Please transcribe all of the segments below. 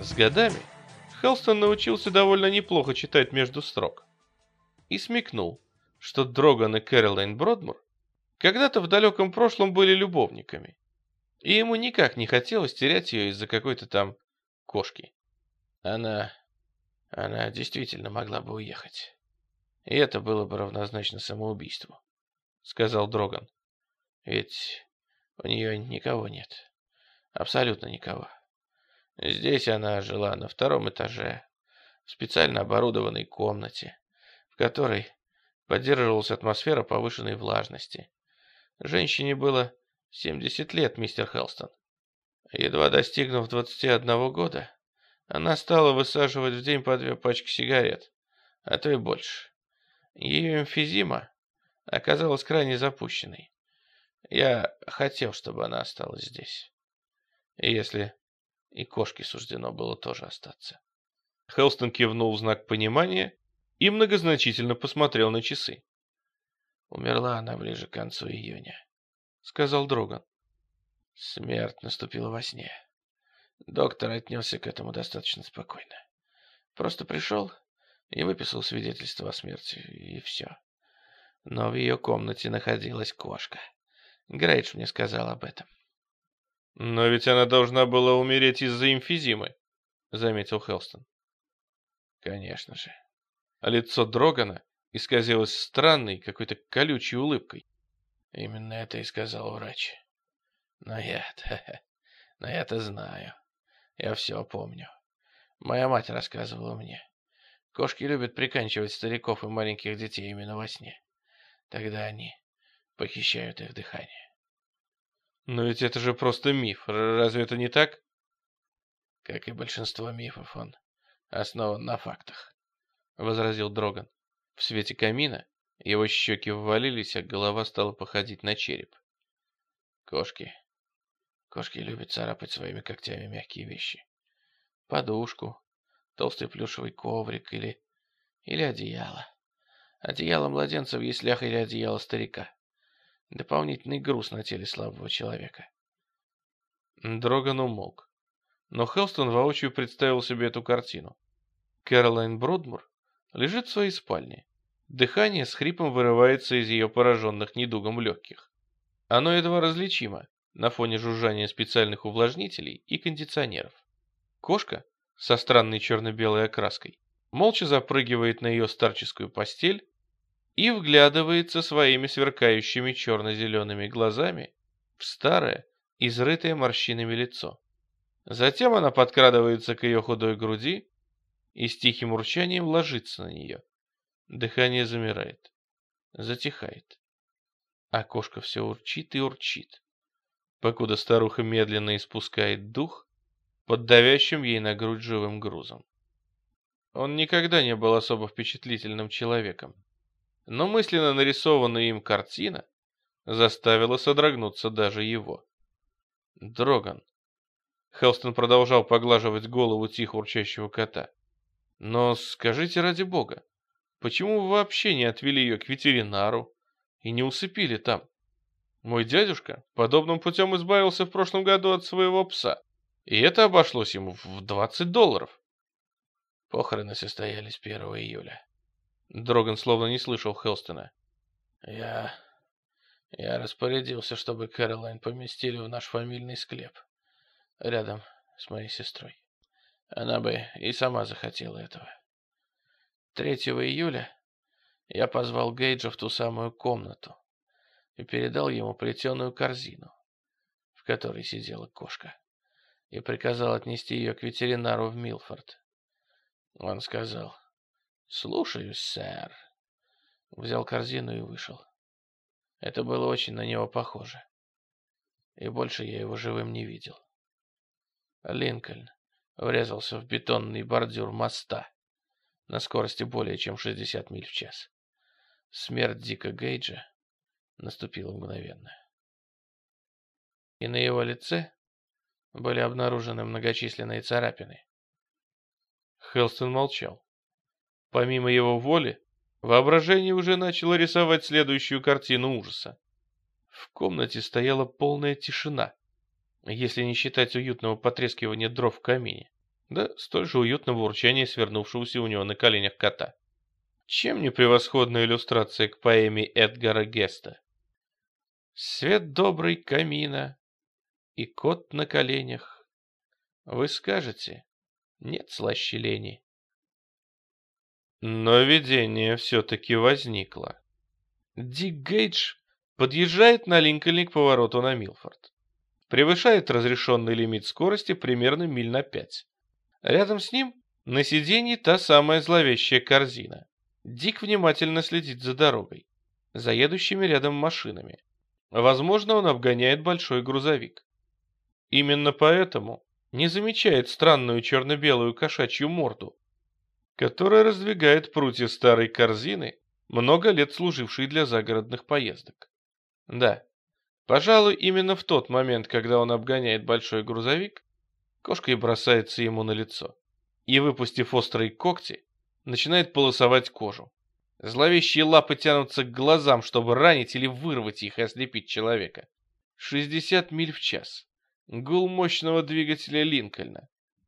С годами Хелстон научился довольно неплохо читать между строк и смекнул, что Дроган и Кэролайн Бродмур когда-то в далеком прошлом были любовниками, и ему никак не хотелось терять ее из-за какой-то там кошки. Она... она действительно могла бы уехать. И это было бы равнозначно самоубийству, сказал Дроган. Ведь у нее никого нет. Абсолютно никого. Здесь она жила на втором этаже, в специально оборудованной комнате, в которой поддерживалась атмосфера повышенной влажности. Женщине было 70 лет, мистер Хелстон. Едва достигнув 21 года, она стала высаживать в день по две пачки сигарет, а то и больше. Ее эмфизима оказалась крайне запущенной. Я хотел, чтобы она осталась здесь. Если и кошке суждено было тоже остаться. Хелстон кивнул в знак понимания и многозначительно посмотрел на часы. Умерла она ближе к концу июня, сказал Дроган. Смерть наступила во сне. Доктор отнесся к этому достаточно спокойно. Просто пришел и выписал свидетельство о смерти, и все. Но в ее комнате находилась кошка. Грейдж мне сказал об этом. «Но ведь она должна была умереть из-за эмфизимы», — заметил Хелстон. «Конечно же». А лицо Дрогана исказилось странной, какой-то колючей улыбкой. «Именно это и сказал врач. Но я-то... Но я-то знаю. Я все помню. Моя мать рассказывала мне. Кошки любят приканчивать стариков и маленьких детей именно во сне. Тогда они похищают их дыхание. Но ведь это же просто миф. Разве это не так? Как и большинство мифов, он основан на фактах, возразил Дроган. В свете камина его щеки ввалились, а голова стала походить на череп. Кошки. Кошки любят царапать своими когтями мягкие вещи. Подушку, толстый плюшевый коврик или... или одеяло. Одеяло младенца в яслях или одеяло старика. Дополнительный груз на теле слабого человека. Дроган умолк. Но Хелстон воочию представил себе эту картину. Кэролайн Бродмур лежит в своей спальне. Дыхание с хрипом вырывается из ее пораженных недугом легких. Оно едва различимо на фоне жужжания специальных увлажнителей и кондиционеров. Кошка со странной черно-белой окраской молча запрыгивает на ее старческую постель и вглядывается своими сверкающими черно-зелеными глазами в старое, изрытое морщинами лицо. Затем она подкрадывается к ее худой груди и с тихим урчанием ложится на нее. Дыхание замирает, затихает. А кошка все урчит и урчит, покуда старуха медленно испускает дух под давящим ей на грудь живым грузом. Он никогда не был особо впечатлительным человеком но мысленно нарисованная им картина заставила содрогнуться даже его. Дроган. Хелстон продолжал поглаживать голову тихо урчащего кота. Но скажите ради бога, почему вы вообще не отвели ее к ветеринару и не усыпили там? Мой дядюшка подобным путем избавился в прошлом году от своего пса, и это обошлось ему в 20 долларов. Похороны состоялись 1 июля. Дроган словно не слышал Хелстона. «Я... я распорядился, чтобы Кэролайн поместили в наш фамильный склеп. Рядом с моей сестрой. Она бы и сама захотела этого. 3 июля я позвал Гейджа в ту самую комнату и передал ему плетеную корзину, в которой сидела кошка, и приказал отнести ее к ветеринару в Милфорд. Он сказал, «Слушаюсь, сэр». Взял корзину и вышел. Это было очень на него похоже. И больше я его живым не видел. Линкольн врезался в бетонный бордюр моста на скорости более чем 60 миль в час. Смерть Дика Гейджа наступила мгновенно. и на его лице были обнаружены многочисленные царапины. Хелстон молчал. Помимо его воли, воображение уже начало рисовать следующую картину ужаса. В комнате стояла полная тишина, если не считать уютного потрескивания дров в камине, да столь же уютного урчания свернувшегося у него на коленях кота. Чем не превосходная иллюстрация к поэме Эдгара Геста? Свет добрый камина и кот на коленях. Вы скажете, нет слаще лени. Но видение все-таки возникло. Дик Гейдж подъезжает на Линкольне к повороту на Милфорд. Превышает разрешенный лимит скорости примерно миль на пять. Рядом с ним на сиденье та самая зловещая корзина. Дик внимательно следит за дорогой, за едущими рядом машинами. Возможно, он обгоняет большой грузовик. Именно поэтому не замечает странную черно-белую кошачью морду, которая раздвигает прутья старой корзины, много лет служившей для загородных поездок. Да, пожалуй, именно в тот момент, когда он обгоняет большой грузовик, кошка и бросается ему на лицо. И, выпустив острые когти, начинает полосовать кожу. Зловещие лапы тянутся к глазам, чтобы ранить или вырвать их и ослепить человека. 60 миль в час. Гул мощного двигателя Линкольна.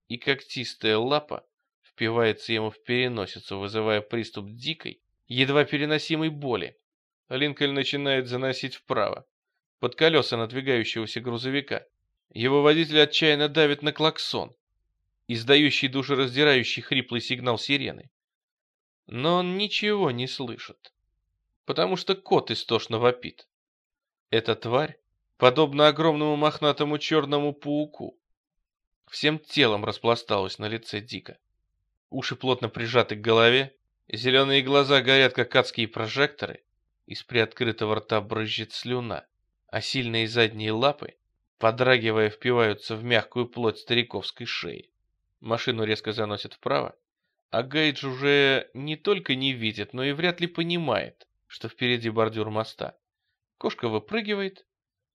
И когтистая лапа впивается ему в переносицу, вызывая приступ дикой, едва переносимой боли. Линкольн начинает заносить вправо, под колеса надвигающегося грузовика. Его водитель отчаянно давит на клаксон, издающий душераздирающий хриплый сигнал сирены но он ничего не слышит, потому что кот истошно вопит. Эта тварь, подобно огромному мохнатому черному пауку, всем телом распласталась на лице Дика. Уши плотно прижаты к голове, зеленые глаза горят, как адские прожекторы, из приоткрытого рта брызжет слюна, а сильные задние лапы, подрагивая, впиваются в мягкую плоть стариковской шеи. Машину резко заносит вправо, а Гейдж уже не только не видит, но и вряд ли понимает, что впереди бордюр моста. Кошка выпрыгивает,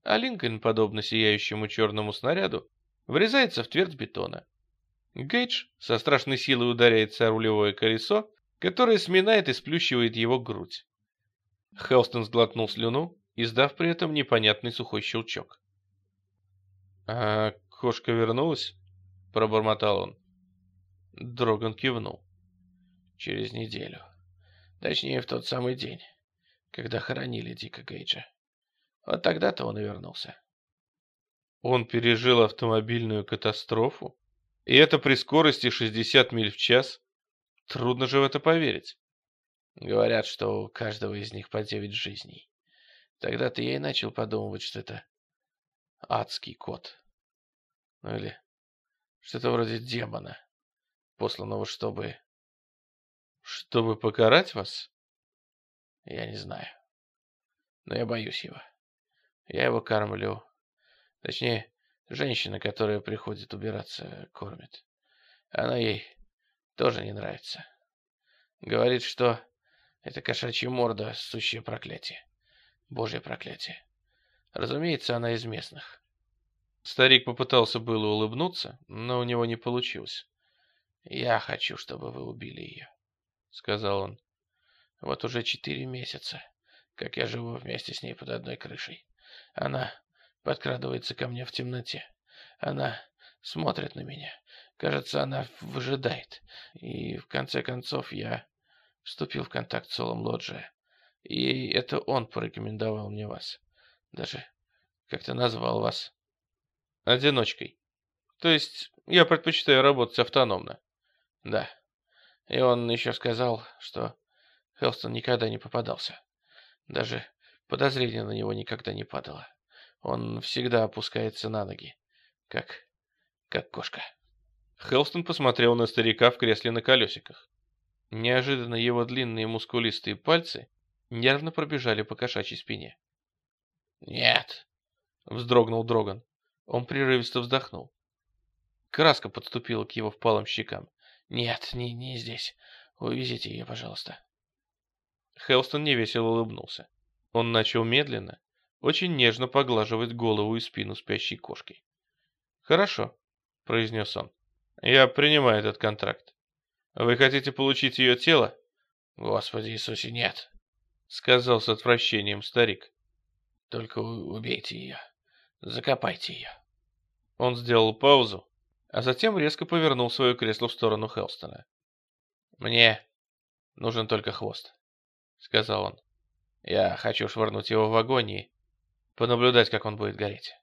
а Линкольн, подобно сияющему черному снаряду, врезается в твердь бетона. Гейдж со страшной силой ударяется о рулевое колесо, которое сминает и сплющивает его грудь. Хелстон сглотнул слюну, издав при этом непонятный сухой щелчок. «А кошка вернулась?» — пробормотал он. Дроган кивнул. Через неделю. Точнее, в тот самый день, когда хоронили Дика Гейджа. Вот тогда-то он и вернулся. Он пережил автомобильную катастрофу? И это при скорости 60 миль в час? Трудно же в это поверить. Говорят, что у каждого из них по 9 жизней. Тогда-то я и начал подумывать, что это адский кот. Ну или что-то вроде демона посланного, чтобы... Чтобы покарать вас? Я не знаю. Но я боюсь его. Я его кормлю. Точнее, женщина, которая приходит убираться, кормит. Она ей тоже не нравится. Говорит, что это кошачья морда, сущее проклятие. Божье проклятие. Разумеется, она из местных. Старик попытался было улыбнуться, но у него не получилось. «Я хочу, чтобы вы убили ее», — сказал он. «Вот уже четыре месяца, как я живу вместе с ней под одной крышей. Она подкрадывается ко мне в темноте. Она смотрит на меня. Кажется, она выжидает. И в конце концов я вступил в контакт с Солом Лоджия. И это он порекомендовал мне вас. Даже как-то назвал вас одиночкой. То есть я предпочитаю работать автономно. Да. И он еще сказал, что Хелстон никогда не попадался. Даже подозрение на него никогда не падало. Он всегда опускается на ноги, как... как кошка. Хелстон посмотрел на старика в кресле на колесиках. Неожиданно его длинные мускулистые пальцы нервно пробежали по кошачьей спине. «Нет!» — вздрогнул Дроган. Он прерывисто вздохнул. Краска подступила к его впалым щекам. «Нет, не, не здесь. Увезите ее, пожалуйста». Хелстон невесело улыбнулся. Он начал медленно, очень нежно поглаживает голову и спину спящей кошки. «Хорошо», — произнес он. «Я принимаю этот контракт. Вы хотите получить ее тело?» «Господи Иисусе, нет», — сказал с отвращением старик. «Только убейте ее. Закопайте ее». Он сделал паузу, а затем резко повернул свое кресло в сторону Хелстона. «Мне нужен только хвост», — сказал он. «Я хочу швырнуть его в огонь и понаблюдать, как он будет гореть».